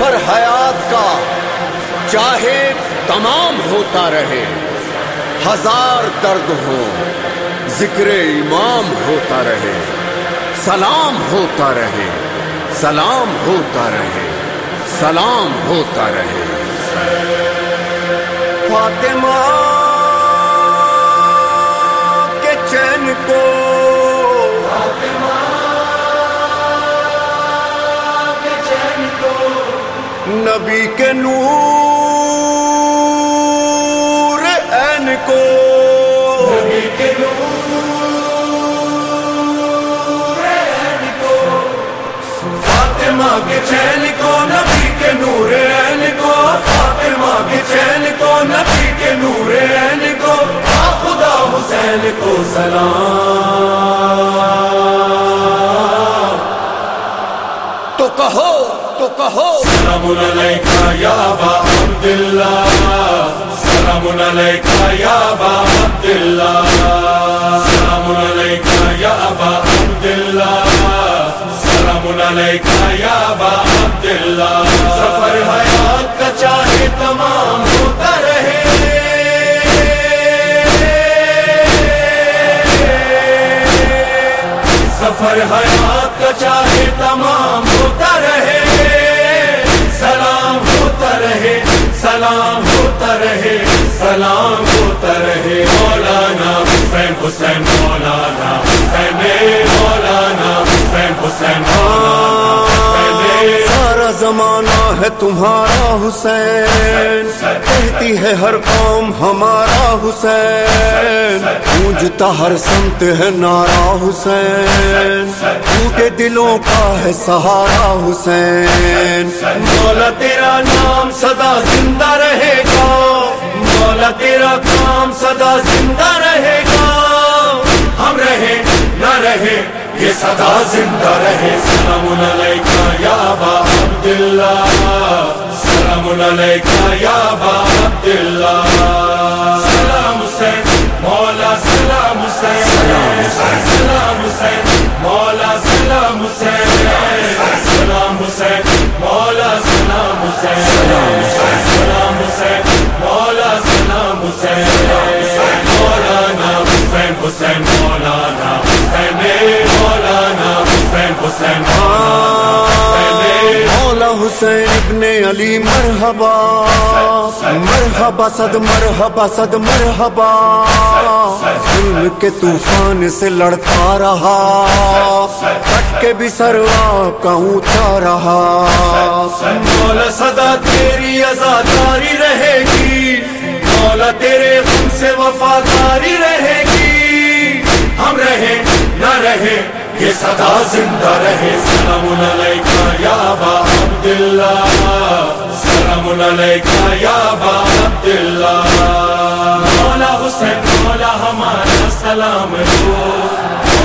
سفر حیات کا چاہے تمام ہوتا رہے۔ ہزار درد ہو ذکر امام ہوتا رہے۔ سلام ہوتا رہے، سلام ہوتا رہے، سلام ہوتا رہے۔ فاطمہ کے چین کو نبی کے نور این کو۔ فاطمہ کے چین کو نبی کے نور عین کو۔ فاطمہ کے چین کو نبی کے نور عین کو۔ خدا حسین کو سلام۔ تو کہو۔ تو کہو۔ سلام علیکہ یا با عبداللہ۔ سلام علیکہ یا با عبداللہ۔ سلام علیکہ یا با عبداللہ۔ سلام علیکہ یا با عبداللہ۔ سفر حیات کا چاہے تمام ہوتا رہے۔ سفر حیات کا چاہے تمام ہوتا رہے۔ رہے، سلام ہوتا رہے، مولانا، حسین حسین، مولانا حسین مولانا، حسین حسین ہاں، سارا زمانہ ہے تمہارا حسین۔ کہتی ہے ہر قوم ہمارا حسین۔ گونجتا ہر سمت ہے نارا حسین۔ ٹوٹے دلوں کا ہے سہارا حسین۔ مولا تیرا نام سدا زندہ رہے گا۔ مولا تیرا کام سدا زندہ رہے گا۔ ہم رہے نہ رہے یہ سدا زندہ رہے۔ سلام علیکہ یا با عبداللہ۔ سلام علیکہ یا با عبداللہ۔ سلام حسین۔ مولا حسین ابن علی مرحبا۔ مرحبا صد مرحبا صد مرحبا۔ ظلم کے طوفان سے لڑتا رہا۔ کٹ کے بھی سروا کا اونچا رہا۔ مولا صدا تیری ازاداری رہے گی۔ مولا تیرے غم سے وفاداری رہے گی۔ ہم رہے نہ رہے یہ صدا زندہ رہے۔ سلام علیکہ یا با عبداللہ۔ سلام علیکہ یا با عبداللہ۔ مولا حسین، مولا ہمارا سلام لو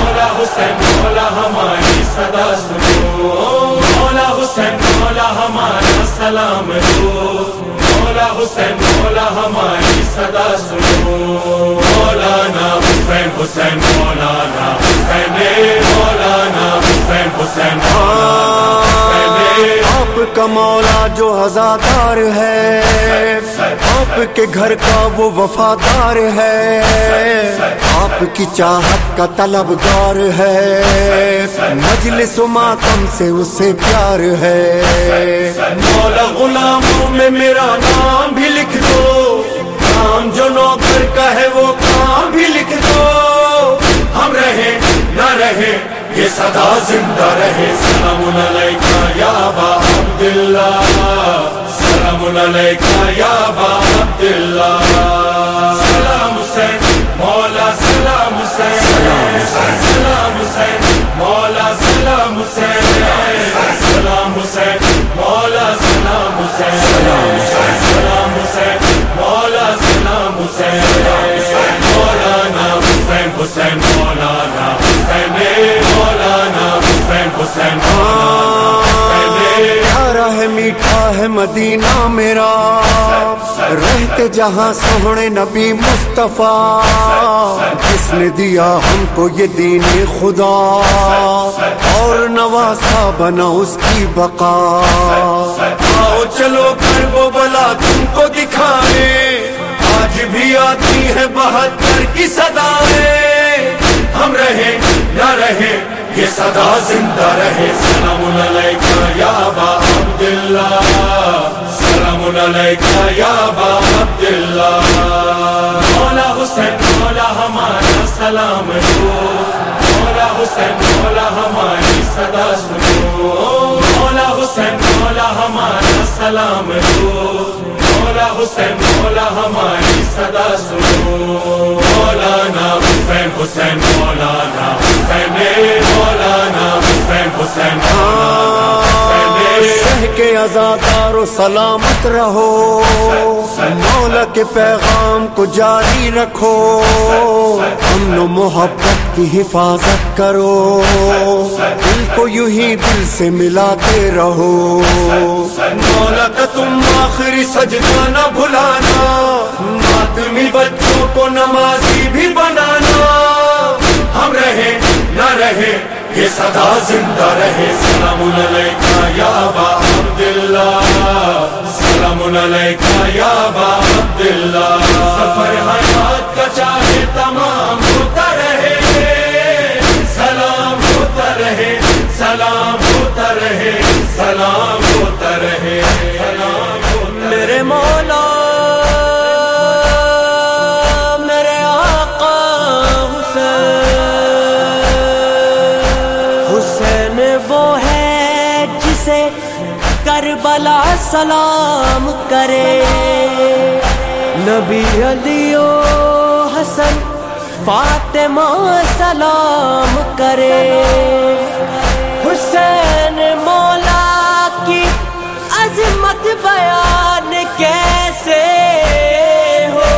مولا حسین، مولا ہماری صدا سنو۔ مولا حسین، مولا ہمارا سلام لو مولا حسین مولا ہماری صدا سنو۔ مولانا حسین حسین مولانا حسین مولانا حسین حسین آپ کا مولا جو ہزادار ہے۔ آپ کے گھر کا وہ وفادار ہے۔ آپ کی چاہت کا طلبگار ہے۔ مجلس و ماتم سے اسے پیار ہے۔ مولا غلاموں میں میرا نام بھی لکھ دو۔ کام جو نوکر کا ہے وہ کام بھی لکھ دو۔ ہم رہے نہ رہے یہ صدا زندہ رہے۔ سلام علیکہ یا با عبداللہ۔ سلام علیکہ یا با عبداللہ۔ سلام حسین۔ مولا سلام حسین سلام حسین، مولا سلام حسین سلام حسین، مولا سلام حسین سلام حسین، مولا سلام حسین مولانا حسین حسین مولانا حسین مولانا حسین حسین پیارا ہے میٹھا ہے مدینہ میرا۔ رہتے جہاں سونے نبی مصطفیٰ۔ جس نے دیا ہم کو یہ دین خدا۔ اور نو واسطہ بنا اس کی بقا۔ آؤ چلو کر وہ بلا تم کو دکھائے۔ آج بھی آتی ہے بہتر کی صدایں۔ ہم رہے نہ رہے یہ صدا زندہ رہے۔ سلام علیکہ یا عبداللہ۔ سلام علیکہ یا با عبداللہ مولا حسین مولا ہمارا سلام دو مولا حسین مولا ہماری صدا سنو۔ مولا حسین مولا ہمارا سلام دو مولا حسین مولا ہماری صدا سنو۔ مولانا حسین حسین، مولانا حسین مولانا حسین حسین مولانا حسین شہ کے ازادار و سلامت رہو۔ مولا کے پیغام کو جاری رکھو۔ امن و محبت کی حفاظت کرو۔ دل کو یوں ہی دل سے ملاتے رہو۔ مولا کا تم آخری سجدہ نہ بھلانا۔ ماتمی بچوں کو نمازی بھی بنانا۔ ہم رہے نہ رہے یہ صدا زندہ رہے۔ سلام علیکہ یا با علیکہ یا با عبداللہ، سفر حیات کا چاہے تمام ہوتا رہے، سلام ہوتا رہے، سلام ہوتا رہے، سلام ہوتا رہے، سلام ہوتا رہے۔ میرے مولا سلام کرے۔ نبی علی و حسن، فاطمہ سلام کرے۔ حسین مولا کی عظمت بیان کیسے ہو؟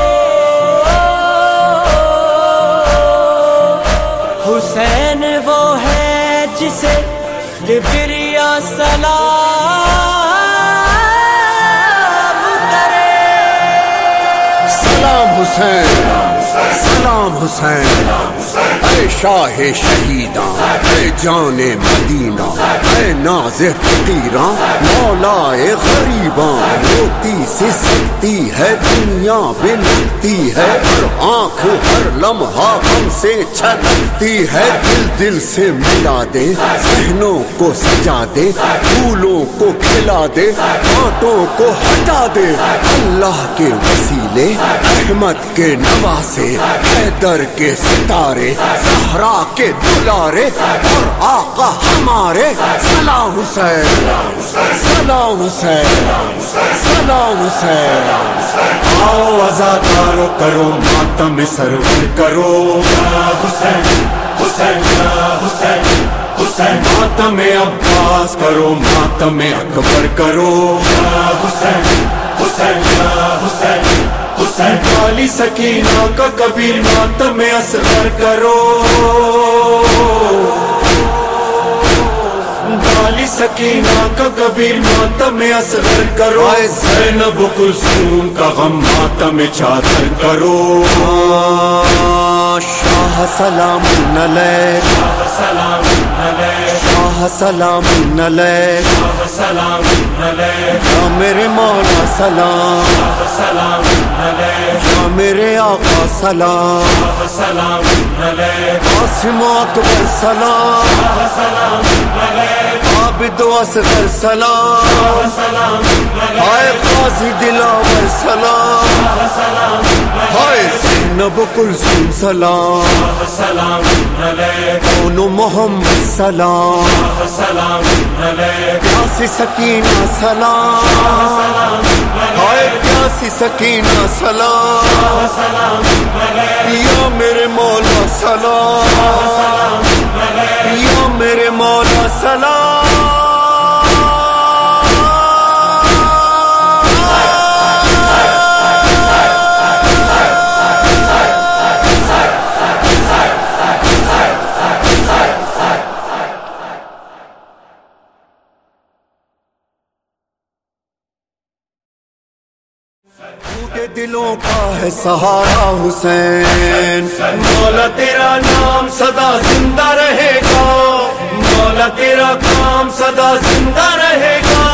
حسین وہ ہے جسے حسین سلام حسین۔ اے شاہ شہیداں، اے جان مدینہ، اے ناز فقیراں مولا غریباں، روتی سے سکتی ہے، دنیا بے لگتی ہے، ہر آنکھ، ہر لمحہ ہم سے چھلکتی ہے، دل دل سے ملا دے، ذہنوں کو سجا دے، پھولوں کو کھلا دے کانٹوں کو ہٹا دے، اللہ کے وسیلے، احمد کے نواسے، حیدر کے ستارے زہرا کے دلارے اور آقا ہمارے، سلام حسین سلام حسین سلام حسین۔ آؤ ازادارو کرو ماتم سرور کرو۔ یا حسین حسین، یا حسین حسین، ماتم عباس کرو، ماتم اکبر کرو۔ یا حسین حسین، یا حسین۔ حسین کالی سکینہ کا کبیر ماتم اصغر کرو۔ سکینہ کا کبیر ماتم اصغر کرو۔ زینب کلثوم کا غم ماتم چادر کرو۔ شاہ سلام علیک سلام علیہ۔ شاہ سلام علیک سلام علیہ. یا میرے مولا سلام. سلام علیہ. یا میرے آقا سلام. سلام علیہ. قاسم و اکبر سلام. سلام علیہ. عابد و اصغر سلام. ہائے قاضی دلاور سلام زینب کلثوم سلام۔ سلام محمد سلام۔ سلام پیاسی سکینہ سلام۔ ہائے پیاسی سکینہ سلام۔ یا میرے مولا سلام دلوں کا ہے سہارا حسین۔ مولا تیرا نام سدا زندہ رہے گا۔ مولا تیرا کام سدا زندہ رہے گا۔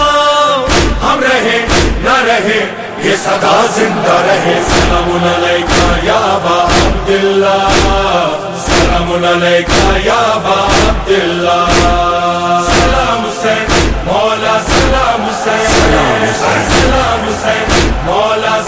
ہم رہے نہ رہے یہ صدا زندہ رہے۔ سلام علیکہ یا با عبداللہ۔ سلام علیکہ یا با عبداللہ۔ سلام حسین، مولا سلام حسین۔ سلام حسین، مولا